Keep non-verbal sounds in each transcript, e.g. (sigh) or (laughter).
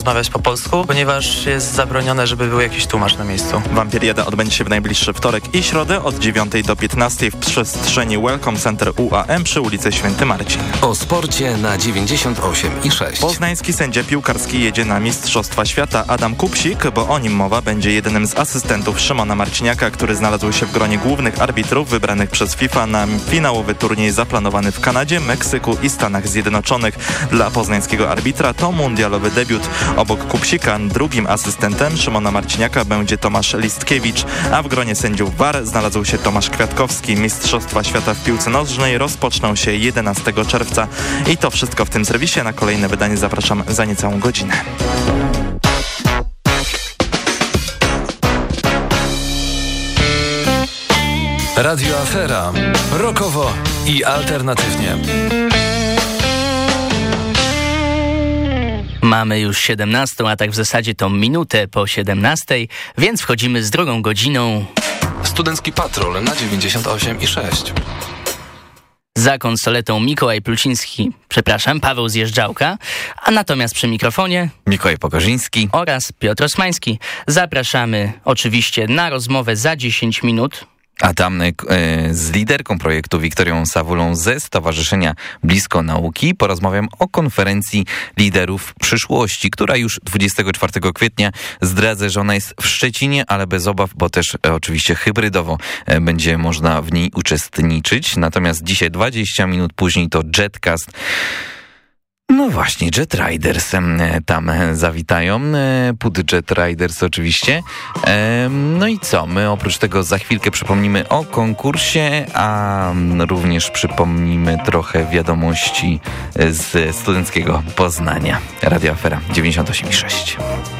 rozmawiać po polsku, ponieważ jest zabronione, żeby był jakiś tłumacz na miejscu. Wampiriada odbędzie się w najbliższy wtorek i środę od 9 do 15 w przestrzeni Welcome Center UAM przy ulicy Święty Marcin. O sporcie na 98 i 6. Poznański sędzia piłkarski jedzie na Mistrzostwa Świata Adam Kupsik, bo o nim mowa będzie jednym z asystentów Szymona Marciniaka, który znalazł się w gronie głównych arbitrów wybranych przez FIFA na finałowy turniej zaplanowany w Kanadzie, Meksyku i Stanach Zjednoczonych. Dla poznańskiego arbitra to mundialowy debiut. Obok Kupsika drugim asystentem Szymona Marciniaka będzie Tomasz Listkiewicz, a w gronie sędziów VAR znalazł się Tomasz Kwiatkowski. Mistrzostwa Świata w piłce nożnej rozpoczną się 11 czerwca. I to wszystko w tym serwisie. Na kolejne wydanie zapraszam za niecałą godzinę. Radio Afera. Rokowo i alternatywnie. Mamy już 17, a tak w zasadzie to minutę po 17, więc wchodzimy z drugą godziną. Studencki Patrol na 98 i 6. Za konsoletą Mikołaj Pluciński, przepraszam, Paweł Zjeżdżałka, a natomiast przy mikrofonie Mikołaj Pokorzyński oraz Piotr Osmański. Zapraszamy oczywiście na rozmowę za 10 minut. A tam e, z liderką projektu Wiktorią Sawulą ze Stowarzyszenia Blisko Nauki porozmawiam o konferencji liderów przyszłości, która już 24 kwietnia zdradzę, że ona jest w Szczecinie, ale bez obaw, bo też e, oczywiście hybrydowo e, będzie można w niej uczestniczyć. Natomiast dzisiaj 20 minut później to Jetcast no właśnie, Jet Riders tam zawitają, Put Jet Riders oczywiście. No i co, my oprócz tego za chwilkę przypomnimy o konkursie, a również przypomnimy trochę wiadomości z studenckiego Poznania. Radio Afera 98,6.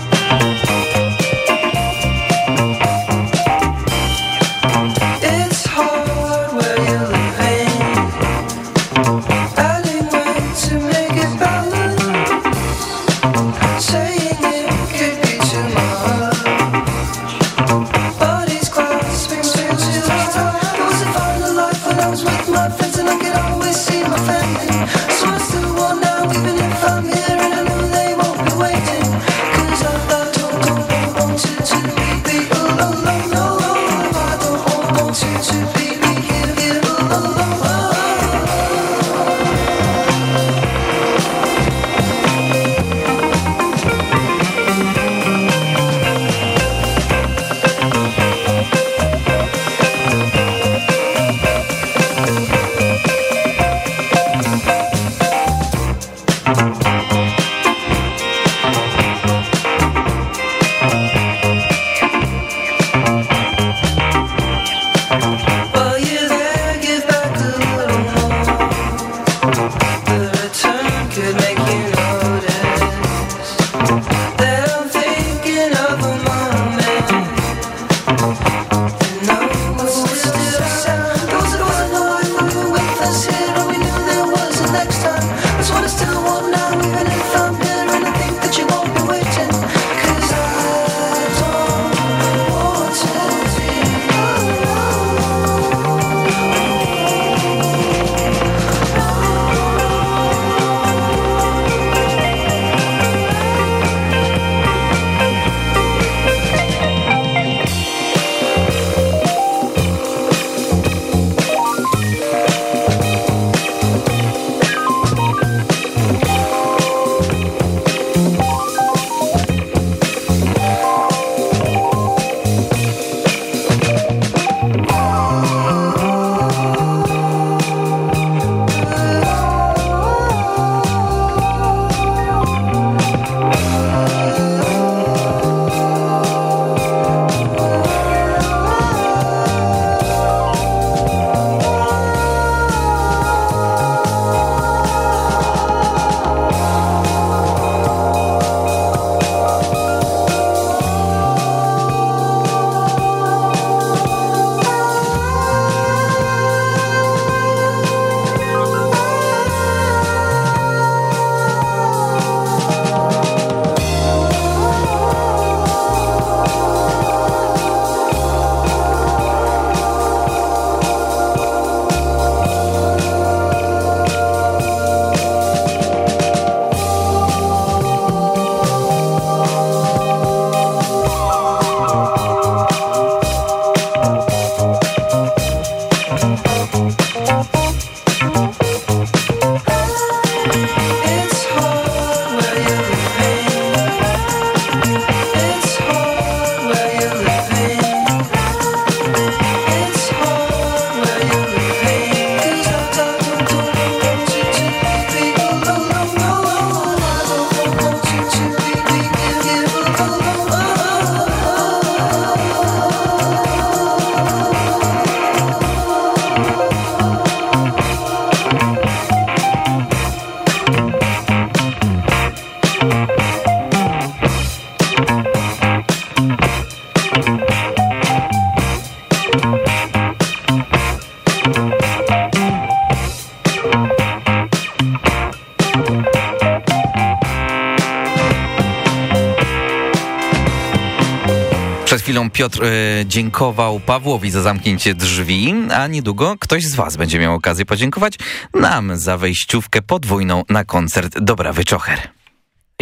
Piotr e, dziękował Pawłowi za zamknięcie drzwi, a niedługo ktoś z Was będzie miał okazję podziękować nam za wejściówkę podwójną na koncert Dobrawy Czocher.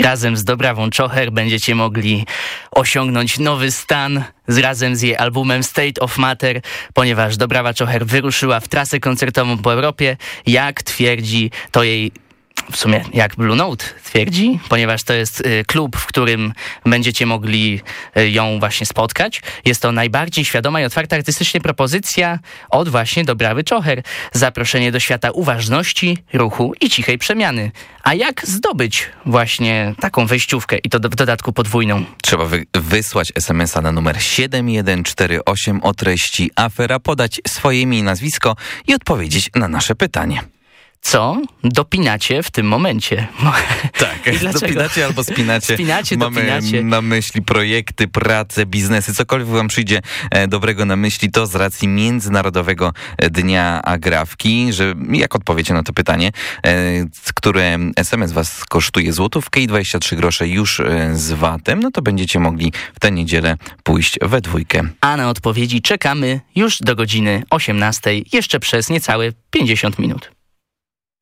Razem z Dobrawą Czocher będziecie mogli osiągnąć nowy stan z razem z jej albumem State of Matter, ponieważ Dobrawa Czocher wyruszyła w trasę koncertową po Europie. Jak twierdzi, to jej w sumie jak Blue Note twierdzi, ponieważ to jest y, klub, w którym będziecie mogli y, ją właśnie spotkać. Jest to najbardziej świadoma i otwarta artystycznie propozycja od właśnie Dobrawy Czocher. Zaproszenie do świata uważności, ruchu i cichej przemiany. A jak zdobyć właśnie taką wejściówkę i to w dodatku podwójną? Trzeba wy wysłać SMS-a na numer 7148 o treści afera, podać swoje imię i nazwisko i odpowiedzieć na nasze pytanie. Co dopinacie w tym momencie? (laughs) Tak, dopinacie albo spinacie. Spinacie, Mamy dopinacie. na myśli projekty, pracę, biznesy, cokolwiek wam przyjdzie e, dobrego na myśli, to z racji Międzynarodowego Dnia Agrafki, że jak odpowiecie na to pytanie, e, które SMS was kosztuje złotówkę i 23 grosze już e, z VAT-em, no to będziecie mogli w tę niedzielę pójść we dwójkę. A na odpowiedzi czekamy już do godziny 18, jeszcze przez niecałe 50 minut.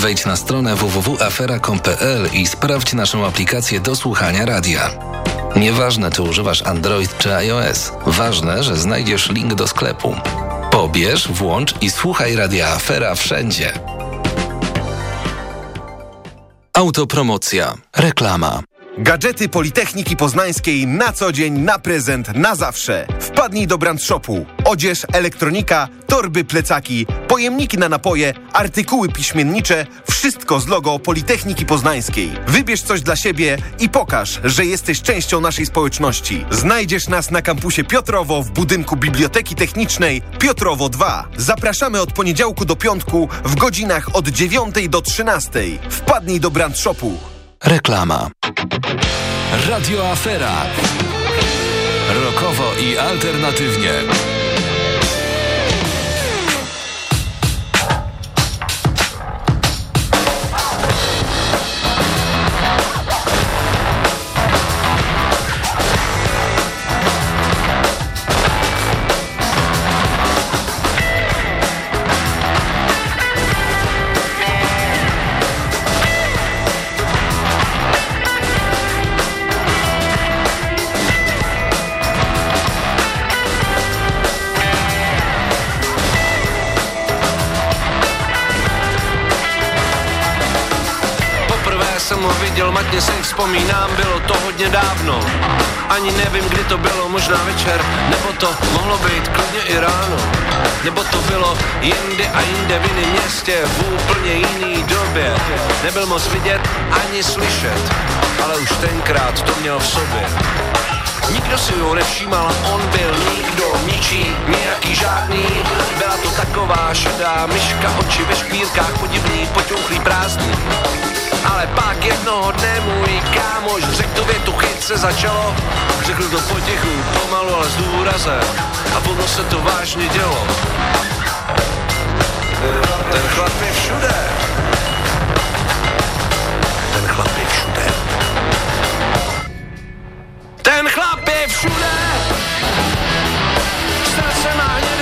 Wejdź na stronę www.afera.com.pl i sprawdź naszą aplikację do słuchania radia. Nieważne, czy używasz Android czy iOS. Ważne, że znajdziesz link do sklepu. Pobierz, włącz i słuchaj radia Afera wszędzie. Autopromocja. Reklama. Gadżety Politechniki Poznańskiej na co dzień, na prezent, na zawsze. Wpadnij do brand shopu. Odzież, elektronika, torby, plecaki, pojemniki na napoje, artykuły piśmiennicze, wszystko z logo Politechniki Poznańskiej. Wybierz coś dla siebie i pokaż, że jesteś częścią naszej społeczności. Znajdziesz nas na kampusie Piotrowo w budynku Biblioteki Technicznej Piotrowo 2. Zapraszamy od poniedziałku do piątku w godzinach od 9 do 13. Wpadnij do brand shopu. Reklama. Radio Afera. Rokowo i alternatywnie. Jsem ho viděl, matně si vzpomínám, bylo to hodně dávno. Ani nevím, kdy to bylo, možná večer, nebo to mohlo být klidně i ráno. Nebo to bylo jinde a jinde v jiném městě, v úplně jiný době. Nebyl moc vidět ani slyšet, ale už tenkrát to měl v sobě. Nikdo si ho nevšímal, on byl nikdo, ničí, nějaký žádný. Byla to taková šedá myška, oči ve špírkách, podivný, poťouchlý prázdný. Ale pak jednoho dne můj kámoš řekl tu větu chyt se začalo. Řekl to potichu, pomalu, ale s důrazem. A ono se to vážně dělo. Ten chlap je všude. Ten chlap je všude. Ten chlap je všude. Srdce má hnědé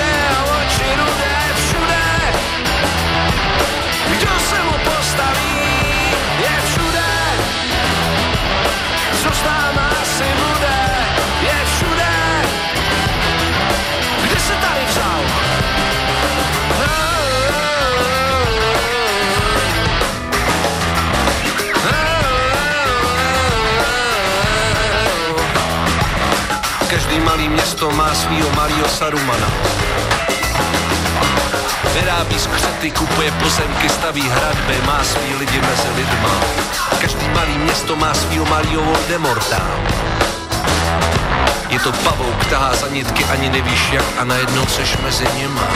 malý město má svýho malýho Sarumana Vyrábí skřety, kupuje pozemky, staví hradby, má svý lidi mezi lidma. Každý malý město má svýho malýho Voldemorta. Je to pavouk, tahá za nitky, ani nevíš jak a najednou seš mezi nima.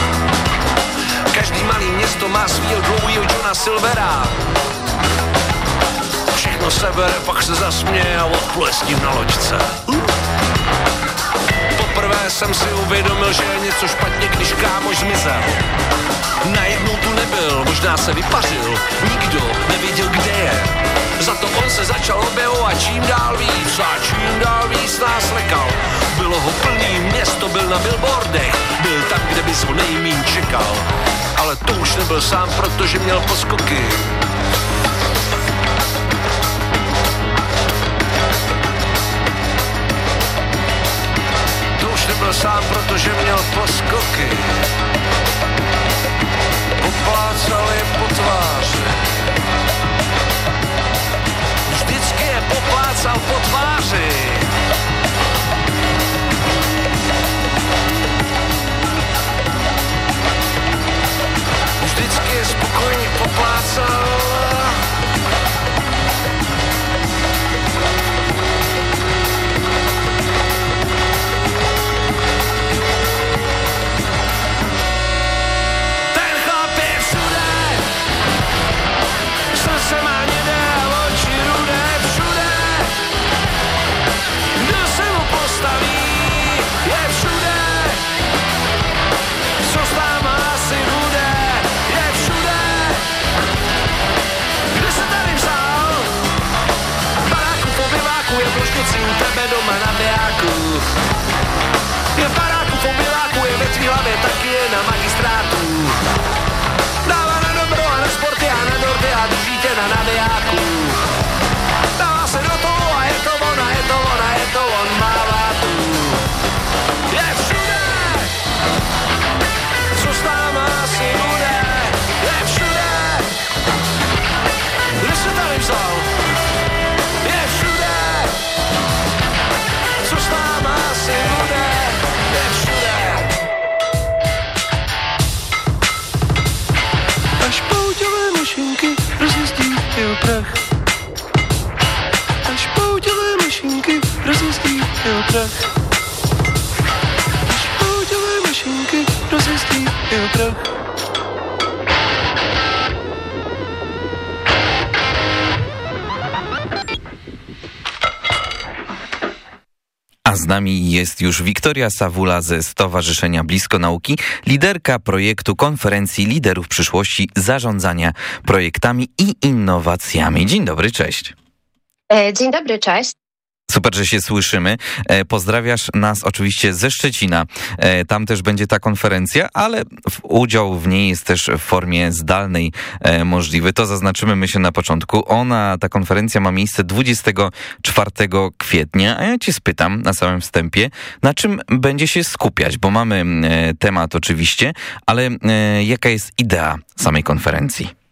Každý malý město má svýho dlouhýho Johna Silvera. Všechno sebere, pak se zasměje a odpluje s tím na loďce. Jsem si uvědomil, že je něco špatně, když kámoš zmizel. Najednou tu nebyl, možná se vypařil, nikdo nevěděl, kde je. Za to on se začal objevovat čím dál víc a čím dál víc nás lekal. Bylo ho plný, město byl na billboardech, byl tam, kde bys ho nejmín čekal. Ale to už nebyl sám, protože měl poskoky. Nebyl sám, protože měl poskoky. Poplácal je po tváři. Vždycky je poplácal po tváři. Vždycky je spokojně poplácal. Tebe doma na bijáku. Je v baráku po biváku, je ve tvý hlavě, taky je na magistrátu. Dává na dobro a na sporty a na dorty a drží tě na nabijáku. Dává se do toho a je to on, a je to on, a je to on, mává tu. Je všude, co s náma asi bude, je všude. Kde se tady vzal? Mašinky rozjezdí jeho prach. A z nami jest już Wiktoria Sawula ze Stowarzyszenia Blisko Nauki, liderka projektu konferencji liderów przyszłości zarządzania projektami i innowacjami. Dzień dobry, cześć. E, Dzień dobry, cześć. Super, że się słyszymy. E, Pozdrawiasz nas oczywiście ze Szczecina. E, Tam też będzie ta konferencja, ale udział w niej jest też w formie zdalnej e, możliwy. To zaznaczymy myślę na początku. Ona, ta konferencja ma miejsce 24 kwietnia, a ja cię spytam na samym wstępie, na czym będzie się skupiać, bo mamy temat oczywiście, ale jaka jest idea samej konferencji?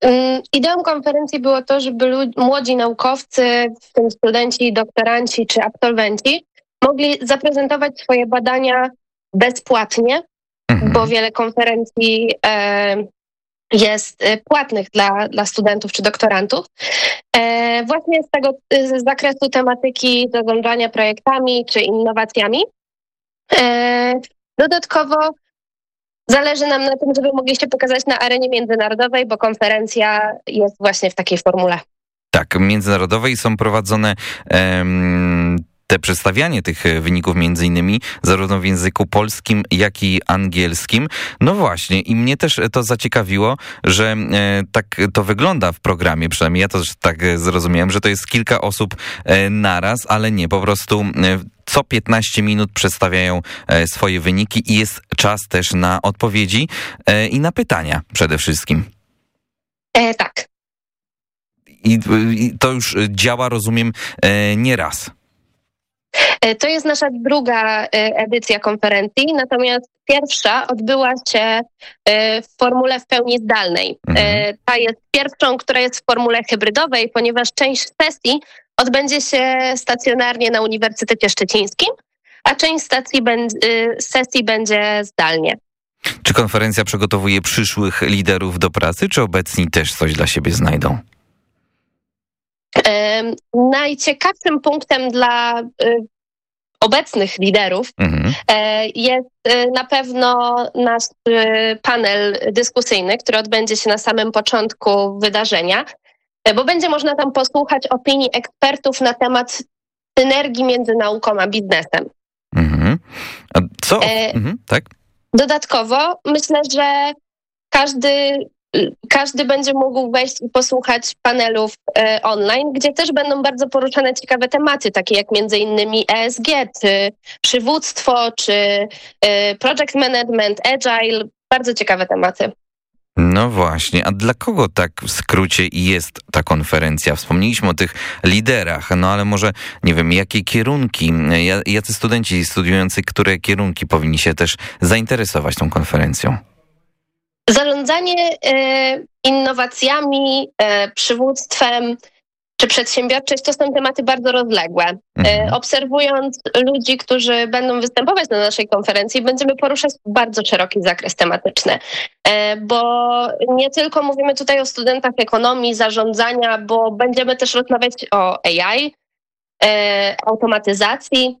Mm, Ideą konferencji było to, żeby młodzi naukowcy, w tym studenci, doktoranci czy absolwenci, mogli zaprezentować swoje badania bezpłatnie, Mhm. bo wiele konferencji e, jest płatnych dla, dla studentów czy doktorantów. E, właśnie z tego z zakresu tematyki zarządzania projektami czy innowacjami. E, dodatkowo Zależy nam na tym, żeby mogli się pokazać na arenie międzynarodowej, bo konferencja jest właśnie w takiej formule. Tak, międzynarodowej są prowadzone te przedstawianie tych wyników między innymi zarówno w języku polskim, jak i angielskim. No właśnie i mnie też to zaciekawiło, że e, tak to wygląda w programie, przynajmniej ja to tak zrozumiałem, że to jest kilka osób e, naraz, ale nie, po prostu e, co 15 minut przedstawiają e, swoje wyniki i jest czas też na odpowiedzi e, i na pytania przede wszystkim. E, tak. I, I to już działa, rozumiem, e, nie raz. E, To jest nasza druga edycja konferencji, natomiast pierwsza odbyła się w formule w pełni zdalnej. Mhm. Ta jest pierwszą, która jest w formule hybrydowej, ponieważ część sesji odbędzie się stacjonarnie na Uniwersytecie Szczecińskim, a część stacji y, sesji będzie zdalnie. Czy konferencja przygotowuje przyszłych liderów do pracy, czy obecni też coś dla siebie znajdą? Najciekawszym punktem dla y, obecnych liderów Mhm. e, jest e, na pewno nasz panel dyskusyjny, który odbędzie się na samym początku wydarzenia, bo będzie można tam posłuchać opinii ekspertów na temat synergii między nauką a biznesem. Mhm. A co? E, Mhm, tak? Dodatkowo myślę, że każdy, każdy będzie mógł wejść i posłuchać panelów e, online, gdzie też będą bardzo poruszane ciekawe tematy, takie jak między innymi ESG, czy przywództwo, czy e, project management, agile, bardzo ciekawe tematy. No właśnie, a dla kogo tak w skrócie jest ta konferencja? Wspomnieliśmy o tych liderach, no ale może, nie wiem, jakie kierunki, ja- jacy studenci studiujący, które kierunki powinni się też zainteresować tą konferencją? Zarządzanie e, innowacjami, e, przywództwem czy przedsiębiorczość to są tematy bardzo rozległe. E, Mhm. Obserwując ludzi, którzy będą występować na naszej konferencji, będziemy poruszać bardzo szeroki zakres tematyczny, E, bo nie tylko mówimy tutaj o studentach ekonomii, zarządzania, bo będziemy też rozmawiać o AI, e, automatyzacji,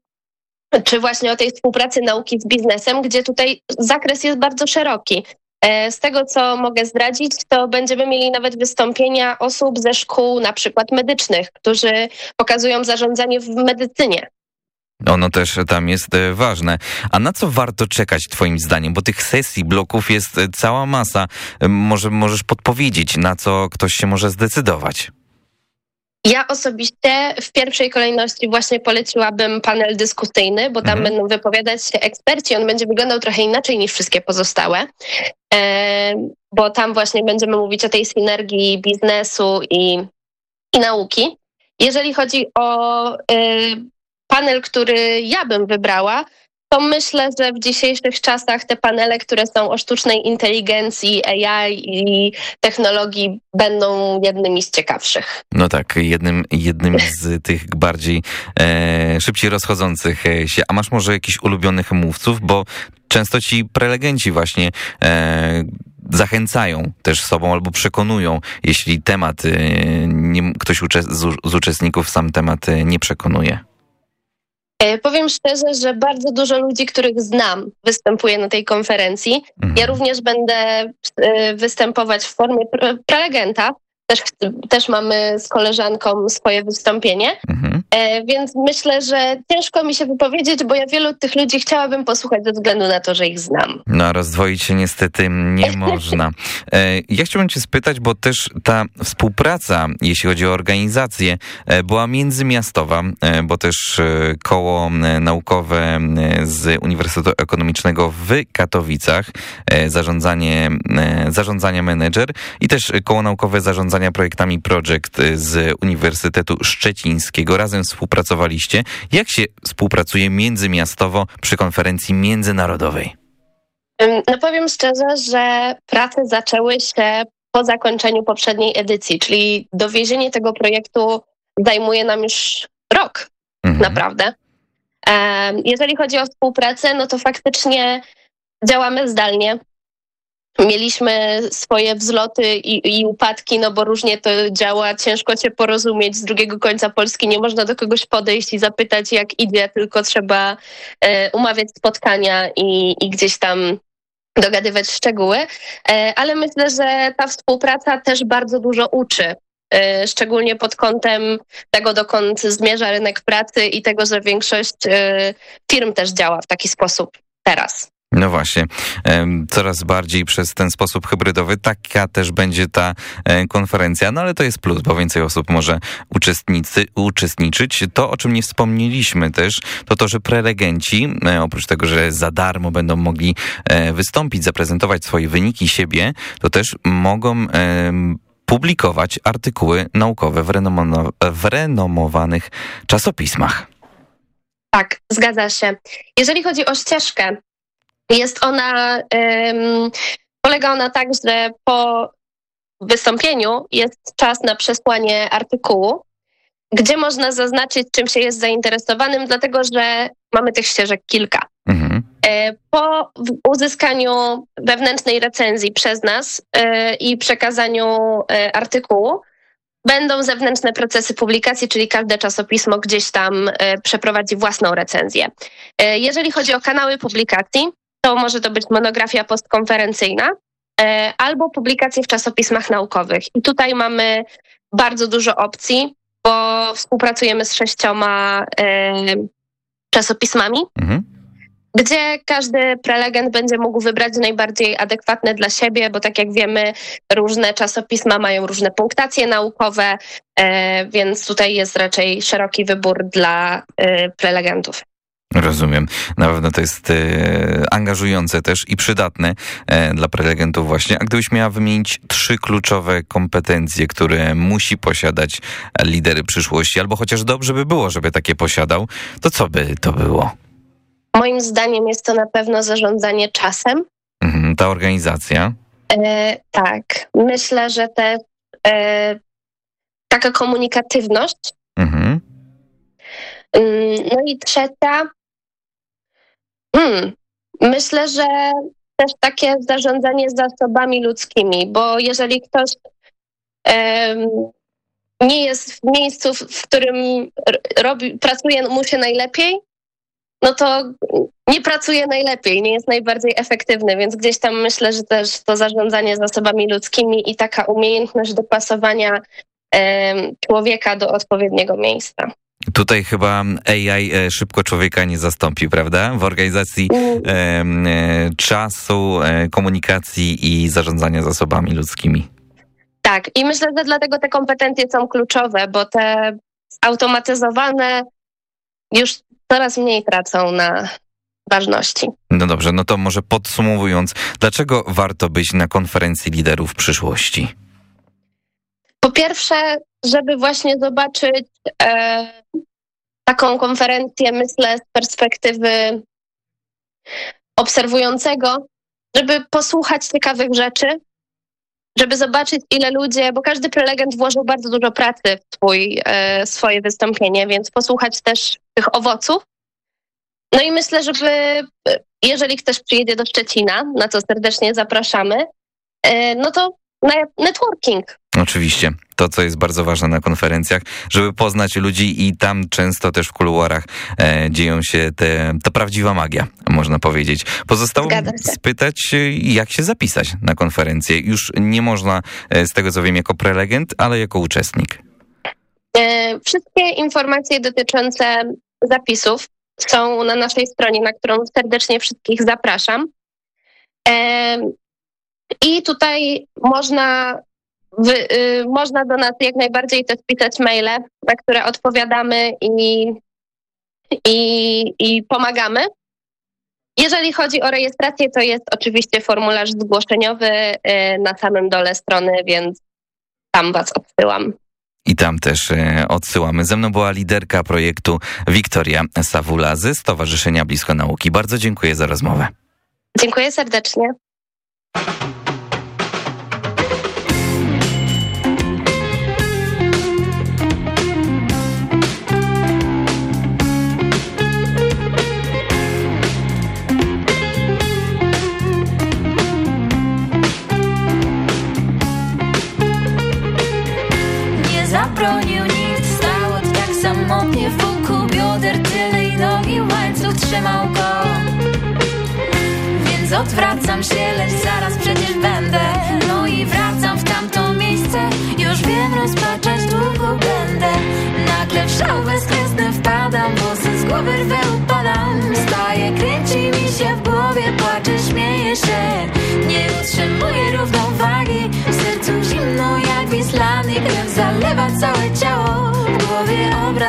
czy właśnie o tej współpracy nauki z biznesem, gdzie tutaj zakres jest bardzo szeroki. E, Z tego, co mogę zdradzić, to będziemy mieli nawet wystąpienia osób ze szkół, na przykład medycznych, którzy pokazują zarządzanie w medycynie. Ono też tam jest e, ważne. A na co warto czekać twoim zdaniem? Bo tych sesji, bloków jest e, cała masa. Może możesz podpowiedzieć, na co ktoś się może zdecydować? Ja osobiście w pierwszej kolejności właśnie poleciłabym panel dyskusyjny, bo tam Mhm. będą wypowiadać się eksperci. On będzie wyglądał trochę inaczej niż wszystkie pozostałe, e, bo tam właśnie będziemy mówić o tej synergii biznesu i, i nauki. Jeżeli chodzi o e, panel, który ja bym wybrała, to myślę, że w dzisiejszych czasach te panele, które są o sztucznej inteligencji, AI i technologii, będą jednymi z ciekawszych. No tak, jednym, jednym z tych bardziej e, szybciej rozchodzących e, się. A masz może jakichś ulubionych mówców? Bo często ci prelegenci właśnie e, zachęcają też sobą albo przekonują, jeśli temat, e, nie, ktoś z uczestników sam temat e, nie przekonuje. E, Powiem szczerze, że bardzo dużo ludzi, których znam, występuje na tej konferencji. Mhm. Ja również będę e, występować w formie pre- prelegenta. Też, też mamy z koleżanką swoje wystąpienie, Mhm. e, więc myślę, że ciężko mi się wypowiedzieć, bo ja wielu tych ludzi chciałabym posłuchać ze względu na to, że ich znam. No, a rozdwoić się niestety nie (laughs) można. E, Ja chciałbym cię spytać, bo też ta współpraca, jeśli chodzi o organizację, e, była międzymiastowa, e, bo też e, koło e, naukowe z Uniwersytetu Ekonomicznego w Katowicach, zarządzanie, e, zarządzania menedżer i też koło naukowe zarządzania projektami projekt e, z Uniwersytetu Szczecińskiego. Razem współpracowaliście. Jak się współpracuje międzymiastowo przy konferencji międzynarodowej? No powiem szczerze, że prace zaczęły się po zakończeniu poprzedniej edycji, czyli dowiezienie tego projektu zajmuje nam już rok Mhm. naprawdę. Jeżeli chodzi o współpracę, no to faktycznie działamy zdalnie. Mieliśmy swoje wzloty i, i upadki, no bo różnie to działa. Ciężko się porozumieć z drugiego końca Polski. Nie można do kogoś podejść i zapytać, jak idzie, tylko trzeba e, umawiać spotkania i, i gdzieś tam dogadywać szczegóły. E, ale myślę, że ta współpraca też bardzo dużo uczy. e, Szczególnie pod kątem tego, dokąd zmierza rynek pracy i tego, że większość e, firm też działa w taki sposób teraz. No właśnie, coraz bardziej przez ten sposób hybrydowy taka też będzie ta e, konferencja, no ale to jest plus, bo więcej osób może uczestnicy, uczestniczyć. To, o czym nie wspomnieliśmy też, to to, że prelegenci, e, oprócz tego, że za darmo będą mogli e, wystąpić, zaprezentować swoje wyniki siebie, to też mogą publikować artykuły naukowe w, w renomowanych czasopismach. Tak, zgadza się. Jeżeli chodzi o ścieżkę, jest ona, em, polega ona tak, że po wystąpieniu jest czas na przesłanie artykułu, gdzie można zaznaczyć, czym się jest zainteresowanym, dlatego że mamy tych ścieżek kilka. Mhm. E, Po uzyskaniu wewnętrznej recenzji przez nas e, i przekazaniu e, artykułu, będą zewnętrzne procesy publikacji, czyli każde czasopismo gdzieś tam przeprowadzi własną recenzję. Jeżeli chodzi o kanały publikacji, to może to być monografia postkonferencyjna e, albo publikacje w czasopismach naukowych. I tutaj mamy bardzo dużo opcji, bo współpracujemy z sześcioma czasopismami. Mhm gdzie każdy prelegent będzie mógł wybrać najbardziej adekwatne dla siebie, bo tak jak wiemy, różne czasopisma mają różne punktacje naukowe, e, więc tutaj jest raczej szeroki wybór dla e, prelegentów. Rozumiem. Na pewno to jest e, angażujące też i przydatne e, dla prelegentów właśnie. A gdybyś miała wymienić trzy kluczowe kompetencje, które musi posiadać lidery przyszłości, albo chociaż dobrze by było, żeby takie posiadał, to co by to było? Moim zdaniem jest to na pewno zarządzanie czasem. Mhm, ta organizacja. E, tak. Myślę, że te, e, taka komunikatywność. Mhm. Mm, no i trzecia. Hmm, myślę, że też takie zarządzanie zasobami ludzkimi, bo jeżeli ktoś nie jest w miejscu, w którym robi, pracuje mu się najlepiej, no to nie pracuje najlepiej, nie jest najbardziej efektywny, więc gdzieś tam myślę, że też to zarządzanie zasobami ludzkimi i taka umiejętność dopasowania e, człowieka do odpowiedniego miejsca. Tutaj chyba AI e, szybko człowieka nie zastąpi, prawda? W organizacji mm. e, czasu, e, komunikacji i zarządzania zasobami ludzkimi. Tak, i myślę, że dlatego te kompetencje są kluczowe, bo te automatyzowane już coraz mniej tracą na ważności. No dobrze, no to może podsumowując, dlaczego warto być na konferencji liderów przyszłości? Po pierwsze, żeby właśnie zobaczyć e, taką konferencję, myślę, z perspektywy obserwującego, żeby posłuchać ciekawych rzeczy, żeby zobaczyć, ile ludzie, bo każdy prelegent włożył bardzo dużo pracy w swój, e, swoje wystąpienie, więc posłuchać też tych owoców. No i myślę, żeby jeżeli ktoś przyjedzie do Szczecina, na co serdecznie zapraszamy, e, no to networking. Oczywiście. To, co jest bardzo ważne na konferencjach, żeby poznać ludzi i tam często też w kuluarach e, dzieją się te, to prawdziwa magia, można powiedzieć. Pozostało spytać, jak się zapisać na konferencję. Już nie można, e, z tego co wiem, jako prelegent, ale jako uczestnik. E, wszystkie informacje dotyczące zapisów są na naszej stronie, na którą serdecznie wszystkich zapraszam. I tutaj można, wy, y, można do nas jak najbardziej też pisać maile, na które odpowiadamy i, i, i pomagamy. Jeżeli chodzi o rejestrację, to jest oczywiście formularz zgłoszeniowy y, na samym dole strony, więc tam Was odsyłam. I tam też e, odsyłamy. Ze mną była liderka projektu Wiktoria Sawula ze Stowarzyszenia Blisko Nauki. Bardzo dziękuję za rozmowę. Dziękuję serdecznie.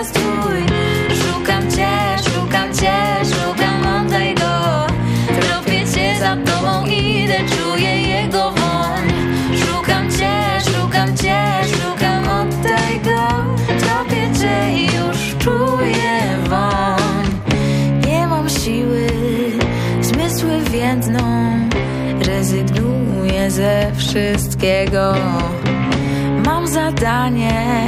Twój. Szukam cię, szukam cię Szukam, go Tropię cię za tobą Idę, czuję jego woń. Szukam cię, szukam cię Szukam, oddaj go Tropię cię i już czuję woń. Nie mam siły Zmysły więdną. Rezygnuję ze wszystkiego. Mam zadanie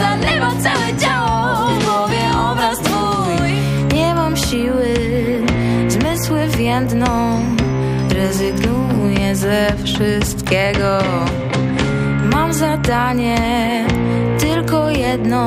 zanęło całe ciało W głowie obraz twój. Nie mam siły, zmysły więdną. Rezygnuję ze wszystkiego. Mam zadanie tylko jedno.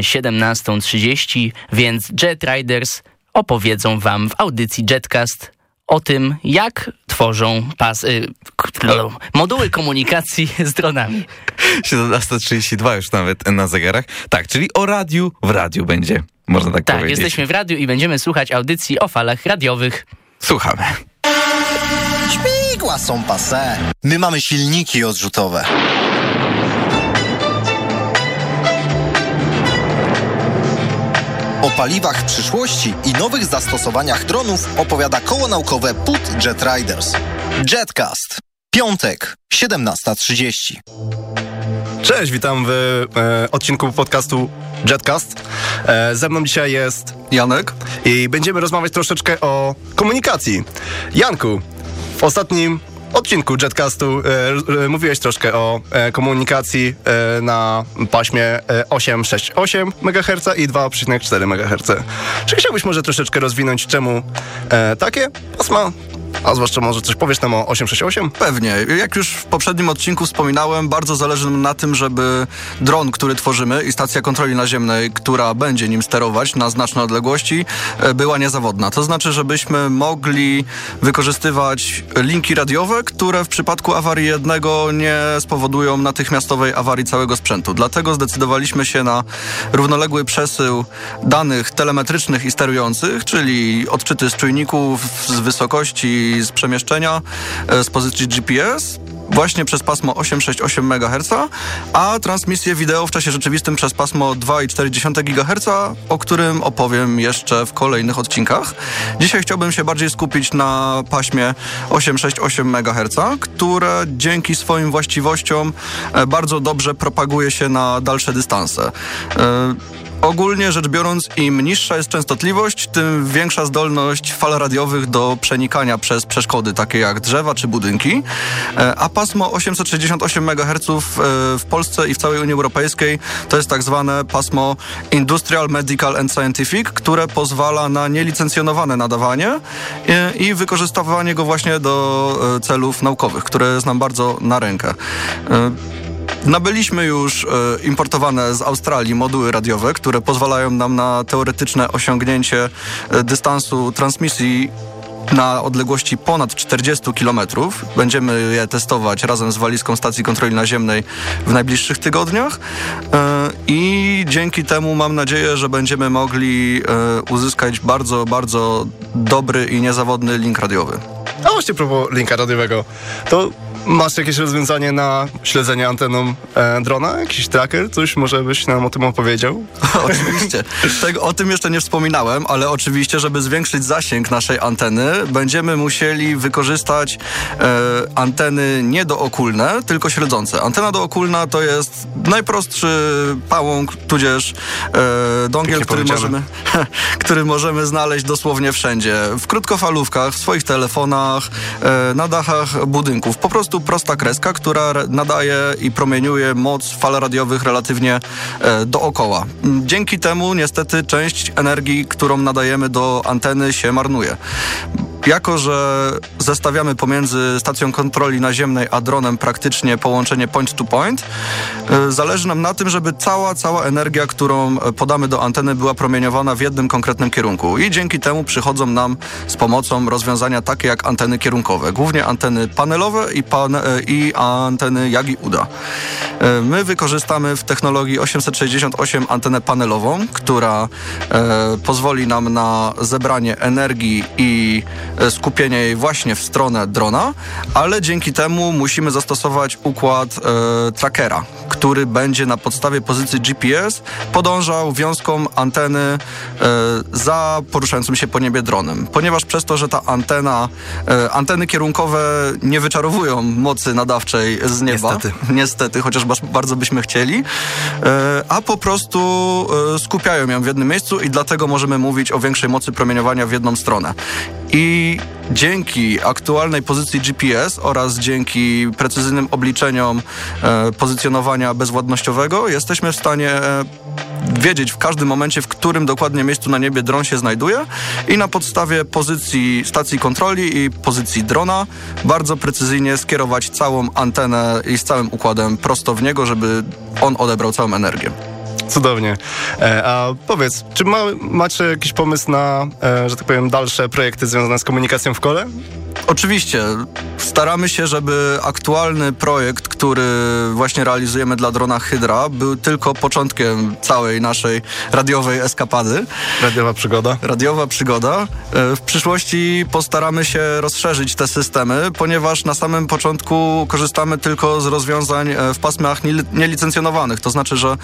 17.30, więc Jet Riders opowiedzą wam w audycji Jetcast o tym, jak tworzą pas, y, k- moduły komunikacji z dronami. 17.32 już nawet na zegarach. Tak, czyli o radiu w radiu będzie, można tak, Tak, powiedzieć. jesteśmy w radiu i będziemy słuchać audycji o falach radiowych. Słuchamy. Śmigła są pase. My mamy silniki odrzutowe. O paliwach przyszłości i nowych zastosowaniach dronów opowiada koło naukowe PUT Jet Riders. Jetcast. Piątek, 17.30. Cześć, witam w e, odcinku podcastu Jetcast. E, ze mną dzisiaj jest Janek i będziemy rozmawiać troszeczkę o komunikacji. Janku, w ostatnim odcinku Jetcastu e, e, mówiłeś troszkę o e, komunikacji e, na paśmie e, 8,68 MHz i 2,4 MHz. Czy chciałbyś może troszeczkę rozwinąć, czemu e, takie pasma? A zwłaszcza może coś powiesz nam o 868? Pewnie. Jak już w poprzednim odcinku wspominałem, bardzo zależy nam na tym, żeby dron, który tworzymy i stacja kontroli naziemnej, która będzie nim sterować na znaczne odległości, e, była niezawodna. To znaczy, żebyśmy mogli wykorzystywać linki radiowe, które w przypadku awarii jednego nie spowodują natychmiastowej awarii całego sprzętu. Dlatego zdecydowaliśmy się na równoległy przesył danych telemetrycznych i sterujących, czyli odczyty z czujników, z wysokości, z przemieszczenia, e, z pozycji GPS właśnie przez pasmo 868 MHz, a transmisję wideo w czasie rzeczywistym przez pasmo 2,4 GHz, o którym opowiem jeszcze w kolejnych odcinkach. Dzisiaj chciałbym się bardziej skupić na paśmie 868 MHz, które dzięki swoim właściwościom e, bardzo dobrze propaguje się na dalsze dystanse. E, Ogólnie rzecz biorąc, im niższa jest częstotliwość, tym większa zdolność fal radiowych do przenikania przez przeszkody, takie jak drzewa czy budynki. E, A pasmo 868 MHz w Polsce i w całej Unii Europejskiej to jest tak zwane pasmo Industrial, Medical and Scientific, które pozwala na nielicencjonowane nadawanie e, i wykorzystywanie go właśnie do e, celów naukowych, które jest nam bardzo na rękę. Nabyliśmy już e, importowane z Australii moduły radiowe, które pozwalają nam na teoretyczne osiągnięcie e, dystansu transmisji na odległości ponad 40 km. Będziemy je testować razem z walizką stacji kontroli naziemnej w najbliższych tygodniach e, i dzięki temu mam nadzieję, że będziemy mogli uzyskać bardzo, bardzo dobry i niezawodny link radiowy. A właśnie propos linka radiowego, to masz jakieś rozwiązanie na śledzenie anteną e, drona? Jakiś tracker? Coś może byś nam o tym opowiedział? (laughs) oczywiście. Tego, o tym jeszcze nie wspominałem, ale oczywiście, żeby zwiększyć zasięg naszej anteny, będziemy musieli wykorzystać e, anteny nie dookulne, tylko śledzące. Antena dookulna to jest najprostszy pałąk, tudzież e, Pięknie który możemy, (laughs) który możemy znaleźć dosłownie wszędzie. W krótkofalówkach, w swoich telefonach, e, na dachach budynków. Po prostu prosta kreska, która nadaje i promieniuje moc fal radiowych relatywnie e, dookoła. M, Dzięki temu niestety część energii, którą nadajemy do anteny się marnuje. Jako, że zestawiamy pomiędzy stacją kontroli naziemnej a dronem praktycznie połączenie point to point, e, zależy nam na tym, żeby cała, cała energia, którą e, podamy do anteny była promieniowana w jednym konkretnym kierunku. I dzięki temu przychodzą nam z pomocą rozwiązania takie jak anteny kierunkowe. Głównie anteny panelowe i, pan, e, i anteny Yagi Uda. E, My wykorzystamy w technologii 868 antenę panelową, która e, pozwoli nam na zebranie energii i skupienie jej właśnie w stronę drona, ale dzięki temu musimy zastosować układ e, trackera, który będzie na podstawie pozycji GPS podążał wiązką anteny e, za poruszającym się po niebie dronem. Ponieważ przez to, że ta antena, e, anteny kierunkowe nie wyczarowują mocy nadawczej z nieba. Niestety. Niestety, chociaż bardzo byśmy chcieli, e, a po prostu e, skupiają ją w jednym miejscu i dlatego możemy mówić o większej mocy promieniowania w jedną stronę. I dzięki aktualnej pozycji GPS oraz dzięki precyzyjnym obliczeniom e, pozycjonowania bezwładnościowego jesteśmy w stanie e, wiedzieć w każdym momencie, w którym dokładnie miejscu na niebie dron się znajduje i na podstawie pozycji stacji kontroli i pozycji drona bardzo precyzyjnie skierować całą antenę i z całym układem prosto w niego, żeby on odebrał całą energię. Cudownie. E, a powiedz, czy ma, macie jakiś pomysł na, e, że tak powiem, dalsze projekty związane z komunikacją w kole? Oczywiście. Staramy się, żeby aktualny projekt, który właśnie realizujemy dla drona Hydra, był tylko początkiem całej naszej radiowej eskapady. Radiowa przygoda. Radiowa przygoda. E, w przyszłości postaramy się rozszerzyć te systemy, ponieważ na samym początku korzystamy tylko z rozwiązań e, w pasmach nielicencjonowanych. To znaczy, że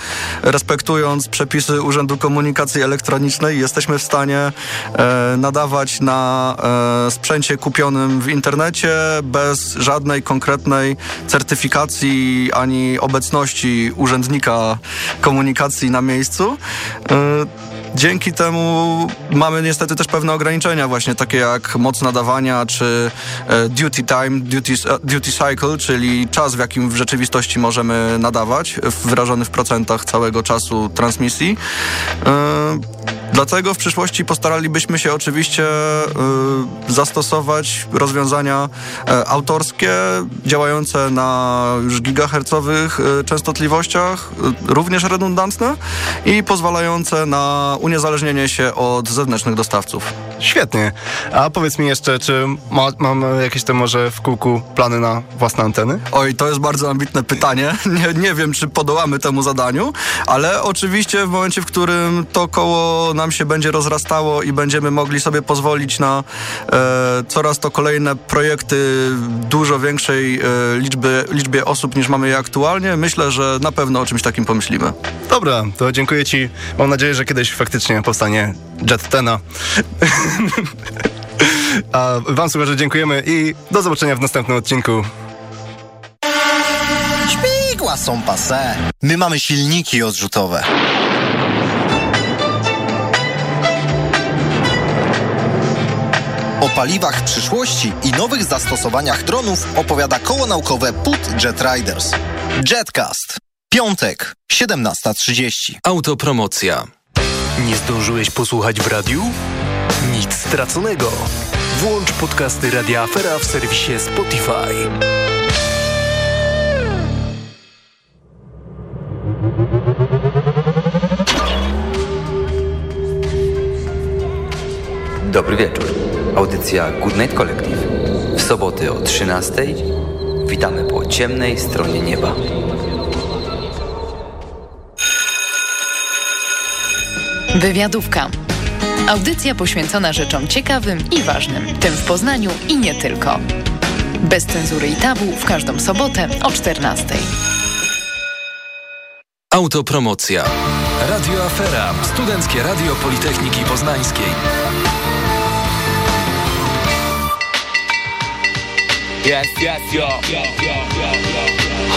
respektując przepisy Urzędu Komunikacji Elektronicznej jesteśmy w stanie e, nadawać na sprzęcie kupionym w internecie bez żadnej konkretnej certyfikacji ani obecności urzędnika komunikacji na miejscu. E, dzięki temu mamy niestety też pewne ograniczenia właśnie takie jak moc nadawania czy e, duty time, duty, e, duty cycle, czyli czas w jakim w rzeczywistości możemy nadawać wyrażony w procentach całego czasu transmisji. Dlatego w przyszłości postaralibyśmy się oczywiście zastosować rozwiązania autorskie działające na już gigahercowych częstotliwościach, również redundantne i pozwalające na uniezależnienie się od zewnętrznych dostawców. Świetnie. A powiedz mi jeszcze, czy ma, mamy jakieś tam może w kółku plany na własne anteny? Oj, to jest bardzo ambitne pytanie. (laughs) Nie, nie wiem, czy podołamy temu zadaniu, ale oczywiście w momencie, w którym to koło nam się będzie rozrastało i będziemy mogli sobie pozwolić na e, coraz to kolejne projekty dużo większej e, liczby, liczbie osób niż mamy je aktualnie, myślę, że na pewno o czymś takim pomyślimy. Dobra, to dziękuję Ci. Mam nadzieję, że kiedyś faktycznie powstanie Jet Tena. (laughs) A Wam słuchacze dziękujemy i do zobaczenia w następnym odcinku. Śmigła są pase. My mamy silniki odrzutowe. O paliwach przyszłości i nowych zastosowaniach dronów opowiada koło naukowe PUT Jet Riders. Jetcast. Piątek, 17.30. Autopromocja. Nie zdążyłeś posłuchać w radiu? Nic straconego. Włącz podcasty Radia Afera w serwisie Spotify. Dobry wieczór. Audycja Good Night Collective. W soboty o 13 witamy po ciemnej stronie nieba. Wywiadówka. Audycja poświęcona rzeczom ciekawym i ważnym, tym w Poznaniu i nie tylko. Bez cenzury i tabu w każdą sobotę o 14. Autopromocja. Radio Afera. Studenckie Radio Politechniki Poznańskiej. Yes, yes, yo.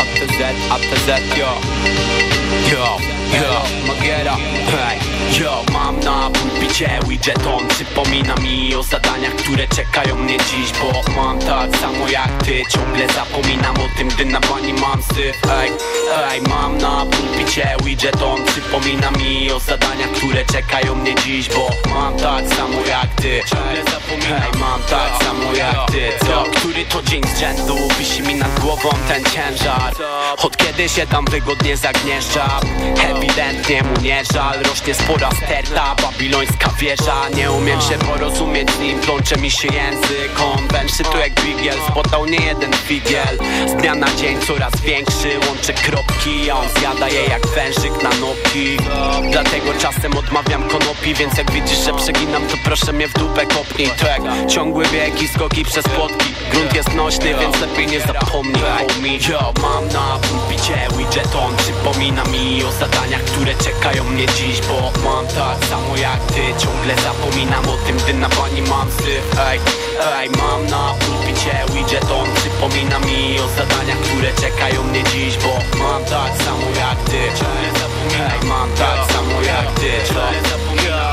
Up to Z, up to Z, yo. Yo, yo, Magiera, hej. Yo, mam na pulpicie widgeton Przypomina mi o zadaniach, które czekają mnie dziś Bo mam tak samo jak ty. Ciągle zapominam o tym, gdy na bani mam syf. Ej, ej, mam na pulpicie widgeton Przypomina mi o zadaniach, które czekają mnie dziś Bo mam tak samo jak ty. Ciągle zapominam. Ej, mam tak samo jak ty. Co? Który to dzień z rzędu Wisi mi nad głową ten ciężar? Od kiedy się tam wygodnie zagnieżdża Ewidentnie mu nie żal. Rośnie spora sterta, babilońska wieża. Nie umiem się porozumieć z nim, plącze mi się język. On węszy tu jak bigiel, spotał nie jeden figiel Z dnia na dzień coraz większy, łączę kropki. A on zjada je jak wężyk na nogi. Dlatego czasem odmawiam konopi Więc jak widzisz, że przeginam, to proszę mnie w dupę kopnij. To jak ciągły bieg i skoki przez płotki. Grunt jest nośny, więc lepiej nie zapomnij. Yo, mam na pulpicie widgeton Przypomina mi o zadaniach, które czekają mnie dziś Bo mam tak samo jak ty. Ciągle zapominam o tym, gdy na pani mam syf. Ej, ej, mam na pulpicie widgeton Przypomina mi o zadaniach, które czekają mnie dziś Bo mam tak samo jak ty. Ciągle zapominam Ej, mam tak samo jak ty. Ciągle zapominam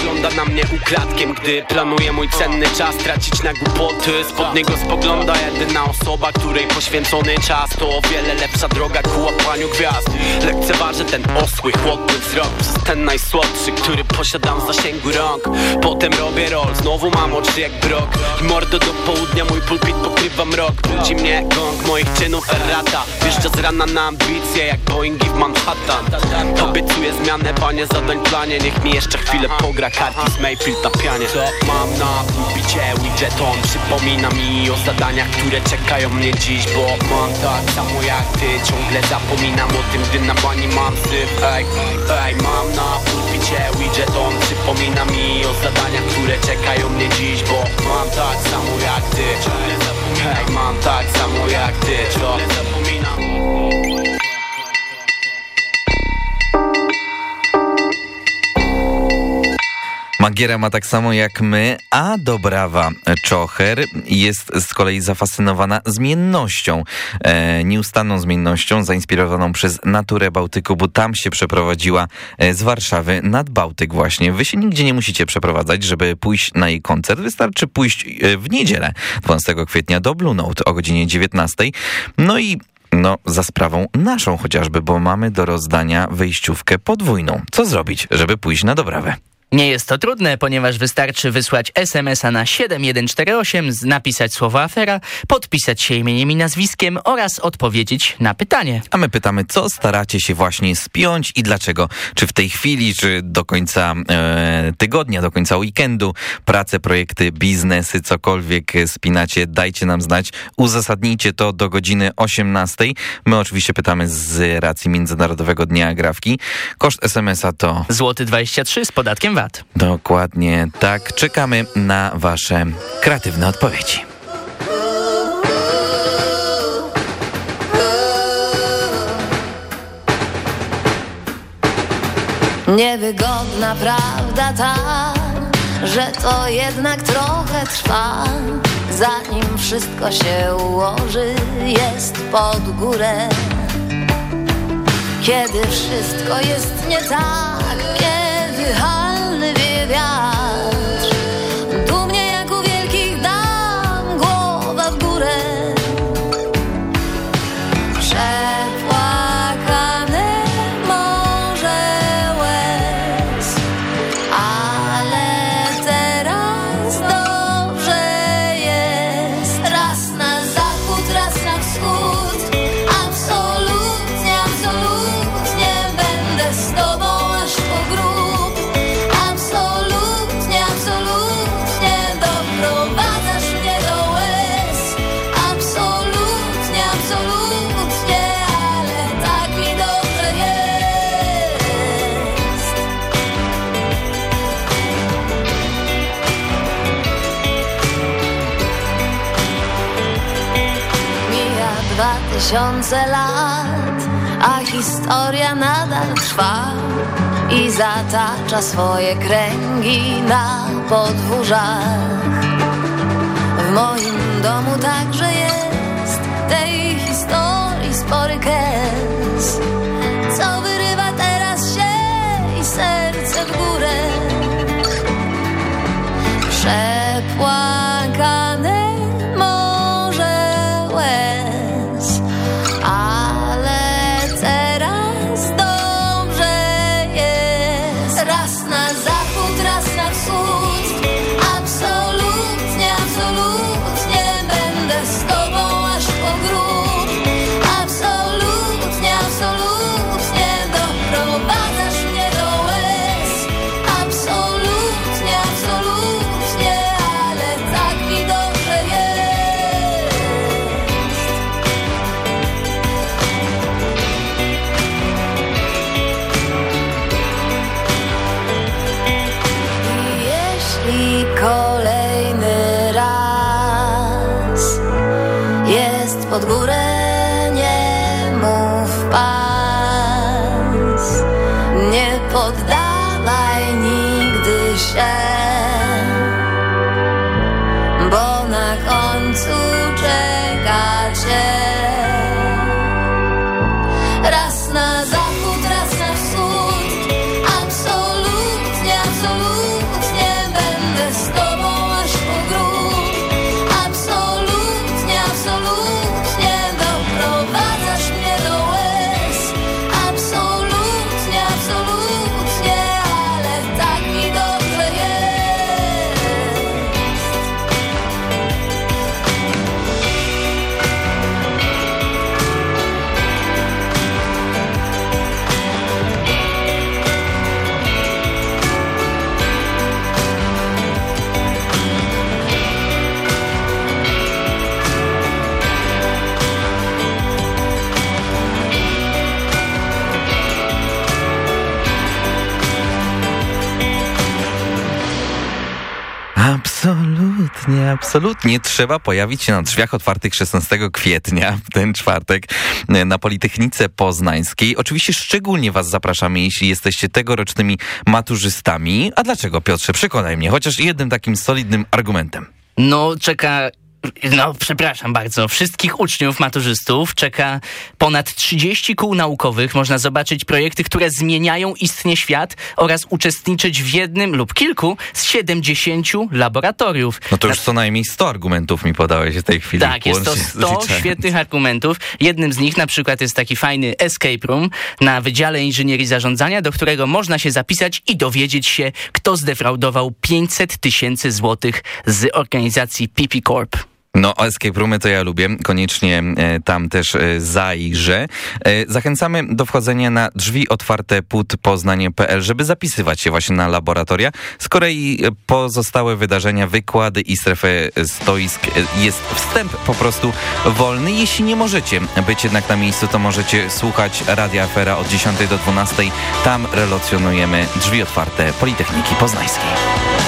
Spogląda na mnie ukrycie klatkiem Gdy planuję mój cenny czas. Tracić na głupoty Spod niego spogląda. Jedyna osoba, której poświęcony czas To o wiele lepsza droga ku łapaniu gwiazd. Lekceważę ten osły, chłodny wzrok Przez ten najsłodszy, który posiadam w zasięgu rąk. Potem robię rol, znowu mam oczy jak brok. I mordo do południa mój pulpit pokrywa mrok. Budzi mnie gong moich czynów errata. Wjeżdża z rana na ambicje jak Boeingi w Manhattan Obiecuję zmianę, panie zadań planie. Niech mi jeszcze chwilę pogra karty z Mayfield na pianie. Co mam na pulpicie widget on Przypomina mi o zadaniach, które czekają mnie dziś Bo mam tak samo jak ty. Ciągle zapominam o tym, gdy na bani mam syf. Ej, ej, mam na pulpicie widget on Przypomina mi o zadaniach, które czekają mnie dziś Bo mam tak samo jak ty. Ciągle zapominam Ej, mam tak samo jak ty. Ciągle zapominam Magiera ma tak samo jak my, a Dobrawa Czocher jest z kolei zafascynowana zmiennością, e, nieustanną zmiennością, zainspirowaną przez naturę Bałtyku, bo tam się przeprowadziła e, z Warszawy nad Bałtyk właśnie. Wy się nigdzie nie musicie przeprowadzać, żeby pójść na jej koncert. Wystarczy pójść e, w niedzielę 12 kwietnia do Blue Note o godzinie 19. No i no, za sprawą naszą chociażby, bo mamy do rozdania wejściówkę podwójną. Co zrobić, żeby pójść na Dobrawę? Nie jest to trudne, ponieważ wystarczy wysłać SMS-a na 7148, napisać słowo afera, podpisać się imieniem i nazwiskiem oraz odpowiedzieć na pytanie. A my pytamy, co staracie się właśnie spiąć i dlaczego? Czy w tej chwili, czy do końca e, tygodnia, do końca weekendu, prace, projekty, biznesy, cokolwiek spinacie, dajcie nam znać. Uzasadnijcie to do godziny 18. My oczywiście pytamy z racji Międzynarodowego Dnia Grafki. Koszt SMS-a to... Złoty 23 z podatkiem VAT. Dokładnie tak. Czekamy na Wasze kreatywne odpowiedzi. Niewygodna prawda ta, że to jednak trochę trwa, zanim wszystko się ułoży, jest pod górę. Kiedy wszystko jest nie tak, kiedy tysiące lat, a historia nadal trwa i zatacza swoje kręgi na podwórzach. W moim domu także jest tej historii spory kęs, co wyrywa teraz się i serce w górę. Przepłakane absolutnie trzeba pojawić się na drzwiach otwartych 16 kwietnia, w ten czwartek, e, na Politechnice Poznańskiej. Oczywiście szczególnie was zapraszamy, jeśli jesteście tegorocznymi maturzystami. A dlaczego, Piotrze? Przekonaj mnie, chociaż jednym takim solidnym argumentem. No, czeka no, przepraszam bardzo. Wszystkich uczniów maturzystów czeka ponad 30 kół naukowych. Można zobaczyć projekty, które zmieniają istnie świat oraz uczestniczyć w jednym lub kilku z 70 laboratoriów. No to już co najmniej 100 argumentów mi podałeś w tej chwili. Tak, jest to łącznie z 100 liczem. świetnych argumentów. Jednym z nich na przykład jest taki fajny escape room na Wydziale Inżynierii Zarządzania, do którego można się zapisać i dowiedzieć się, kto zdefraudował 500 tysięcy złotych z organizacji PP Corp. No, escape roomy to ja lubię. Koniecznie e, tam też e, zajrzę. E, zachęcamy do wchodzenia na drzwi otwarte poznanie.pl, żeby zapisywać się właśnie na laboratoria. Z kolei pozostałe wydarzenia, wykłady i strefę stoisk jest wstęp po prostu wolny. Jeśli nie możecie być jednak na miejscu, to możecie słuchać Radia Afera od 10 do 12. Tam relacjonujemy drzwi otwarte Politechniki Poznańskiej.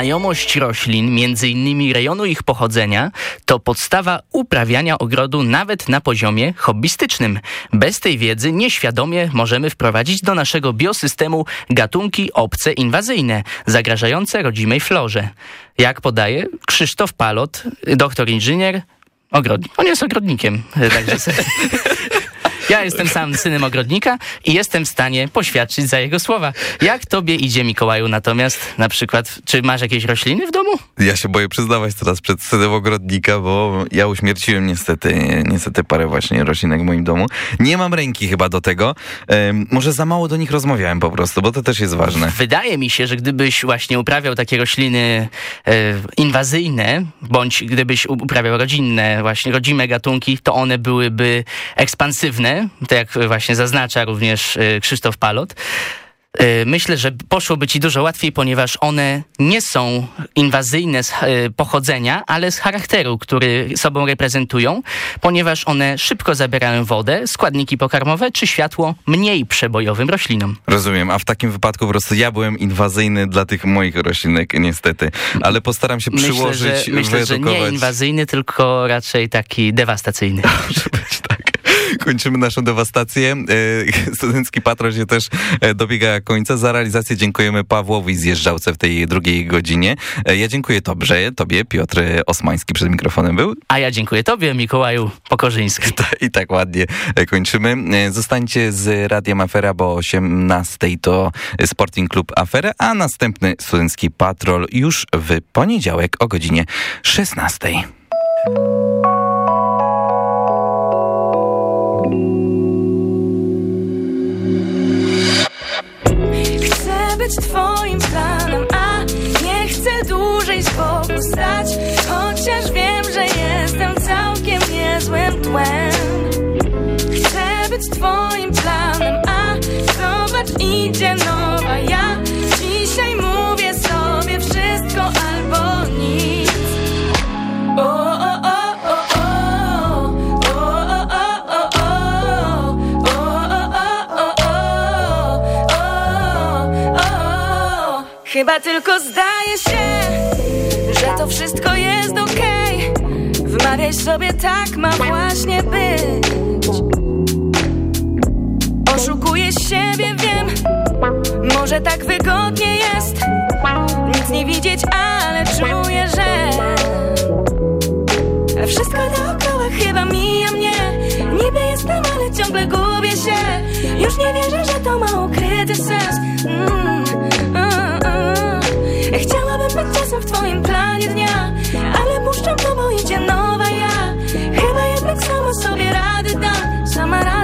Znajomość roślin, między innymi rejonu ich pochodzenia, to podstawa uprawiania ogrodu nawet na poziomie hobbystycznym. Bez tej wiedzy nieświadomie możemy wprowadzić do naszego biosystemu gatunki obce inwazyjne, zagrażające rodzimej florze. Jak podaje Krzysztof Palot, doktor inżynier, ogrodnik. On jest ogrodnikiem, także (laughs) Ja jestem sam synem ogrodnika i jestem w stanie poświadczyć za jego słowa. Jak tobie idzie, Mikołaju, natomiast na przykład, czy masz jakieś rośliny w domu? Ja się boję przyznawać teraz przed synem ogrodnika, bo ja uśmierciłem niestety, niestety parę właśnie roślinek w moim domu. Nie mam ręki chyba do tego. Może za mało do nich rozmawiałem po prostu, bo to też jest ważne. Wydaje mi się, że gdybyś właśnie uprawiał takie rośliny e, inwazyjne, bądź gdybyś uprawiał rodzinne, właśnie rodzime gatunki, to one byłyby ekspansywne, tak jak właśnie zaznacza również e, Krzysztof Palot. E, Myślę, że poszłoby ci dużo łatwiej, ponieważ one nie są inwazyjne z e, pochodzenia, ale z charakteru, który sobą reprezentują, ponieważ one szybko zabierają wodę, składniki pokarmowe czy światło mniej przebojowym roślinom. Rozumiem, a w takim wypadku po prostu ja byłem inwazyjny dla tych moich roślinek, niestety. Ale postaram się Myślę, przyłożyć, że, myślę, że nie inwazyjny, tylko raczej taki dewastacyjny. (laughs) Kończymy naszą dewastację. E, (laughs) Studencki patrol się też e, dobiega końca. Za realizację dziękujemy Pawłowi Zjeżdżałce w tej drugiej godzinie. E, Ja dziękuję Tobie, Tobie Piotr Osmański przed mikrofonem był. A ja dziękuję tobie, Mikołaju Pokorzyński. (laughs) I tak ładnie kończymy. Zostańcie z Radiem Afera, bo o 18 to Sporting Club Afera, a następny Studencki Patrol już w poniedziałek o godzinie 16. Chcę być twoim planem, a nie chcę dłużej z boku stać. Chociaż wiem, że jestem całkiem niezłym tłem. Chcę być twoim planem, a zobacz idzie nowa. Ja Dzisiaj mówię sobie wszystko albo nic. O, Chyba tylko zdaje się, że to wszystko jest okej. Wmawiaj sobie, tak ma właśnie być. Oszukuję siebie, wiem, może tak wygodnie jest. Nic nie widzieć, ale czuję, że wszystko dookoła chyba mija mnie Niby jestem, ale ciągle gubię się Już nie wierzę, że to ma ukryty sens mm, Czasem w twoim planie dnia Ale puszczam bo idzie nowa ja. Chyba jednak sama sobie rady dam Sama radę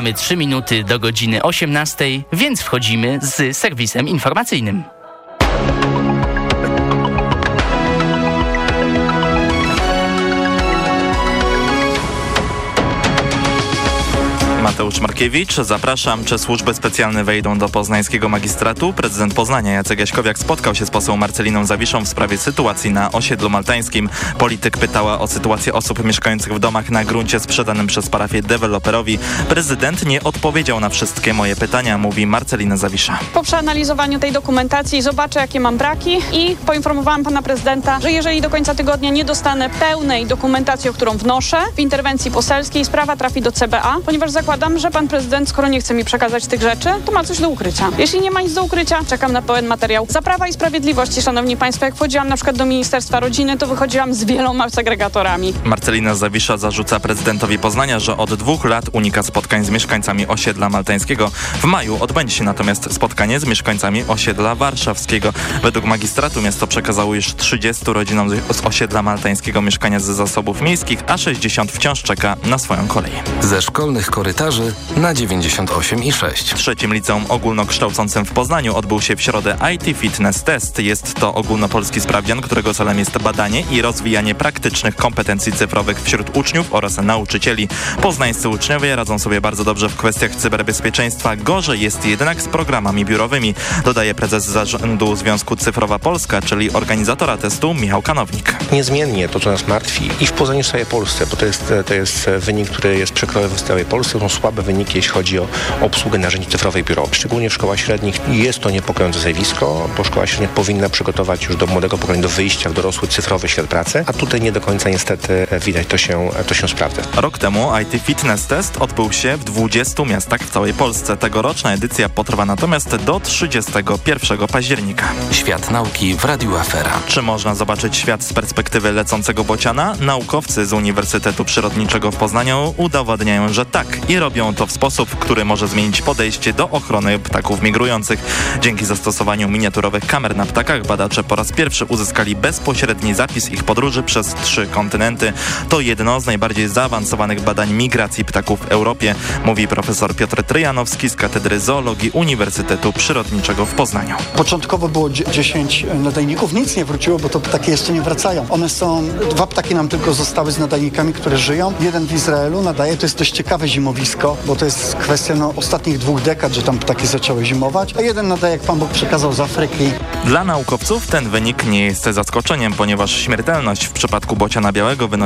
mamy 3 minuty do godziny 18, więc wchodzimy z serwisem informacyjnym. Mateusz Markiewicz. Zapraszam. Czy służby specjalne wejdą do poznańskiego magistratu? Prezydent Poznania Jacek Jaśkowiak spotkał się z poseł Marceliną Zawiszą w sprawie sytuacji na osiedlu maltańskim. Polityk pytała o sytuację osób mieszkających w domach na gruncie sprzedanym przez parafię deweloperowi. Prezydent nie odpowiedział na wszystkie moje pytania, mówi Marcelina Zawisza. Po przeanalizowaniu tej dokumentacji zobaczę, jakie mam braki i poinformowałam pana prezydenta, że jeżeli do końca tygodnia nie dostanę pełnej dokumentacji, o którą wnoszę w interwencji poselskiej, sprawa trafi do CBA, ponieważ zakładam, że pan prezydent, skoro nie chce mi przekazać tych rzeczy, to ma coś do ukrycia. Jeśli nie ma nic do ukrycia, czekam na pełen materiał. Za Prawa i Sprawiedliwości, szanowni państwo, jak wchodziłam na przykład do Ministerstwa Rodziny, to wychodziłam z wieloma segregatorami. Marcelina Zawisza zarzuca prezydentowi Poznania, że od dwóch lat unika spotkań z mieszkańcami osiedla maltańskiego. W maju odbędzie się natomiast spotkanie z mieszkańcami osiedla warszawskiego. Według magistratu miasto przekazało już 30 rodzinom z osiedla maltańskiego mieszkania ze zasobów miejskich, a 60 wciąż czeka na swoją kolej. Ze szkolnych korytarzy na 98 i 6. W trzecim liceum ogólnokształcącym w Poznaniu odbył się w środę IT Fitness Test. Jest to ogólnopolski sprawdzian, którego celem jest badanie i rozwijanie praktycznych kompetencji cyfrowych wśród uczniów oraz nauczycieli. Poznańscy uczniowie radzą sobie bardzo dobrze w kwestiach cyberbezpieczeństwa. Gorzej jest jednak z programami biurowymi, dodaje prezes zarządu Związku Cyfrowa Polska, czyli organizatora testu Michał Kanownik. Niezmiennie to, co nas martwi i w Poznaniu w całej Polsce, bo to jest, to jest wynik, który jest przekrojowy w całej Polsce, są słabe wyniki, jeśli chodzi o obsługę narzędzi cyfrowych biurowych. Szczególnie w szkołach średnich jest to niepokojące zjawisko, bo szkoła średnia powinna przygotować już do młodego pokolenia do wyjścia w dorosły cyfrowy świat pracy, a tutaj nie do końca niestety widać to się, to się sprawdza. Rok temu IT Fitness Test odbył się w 20 miastach w całej Polsce. Tegoroczna edycja potrwa natomiast do 31 października. Świat nauki w Radiu Afera. Czy można zobaczyć świat z perspektywy lecącego bociana? Naukowcy z Uniwersytetu Przyrodniczego w Poznaniu udowadniają, że tak i robią to w sposób, który może zmienić podejście do ochrony ptaków migrujących. Dzięki zastosowaniu miniaturowych kamer na ptakach badacze po raz pierwszy uzyskali bezpośredni zapis ich podróży przez trzy kontynenty. To jedno z najbardziej zaawansowanych badań migracji ptaków w Europie, mówi profesor Piotr Tryjanowski z Katedry Zoologii Uniwersytetu Przyrodniczego w Poznaniu. Początkowo było 10 nadajników, nic nie wróciło, bo to ptaki jeszcze nie wracają. One są, dwa ptaki nam tylko zostały z nadajnikami, które żyją. Jeden w Izraelu nadaje, to jest dość ciekawe zimowisko, bo to jest kwestia no, ostatnich dwóch dekad, że tam ptaki zaczęły zimować, a jeden nadaje, jak Pan Bóg przekazał z Afryki. Dla naukowców ten wynik nie jest zaskoczeniem, ponieważ śmiertelność w przypadku bociana białego wynosi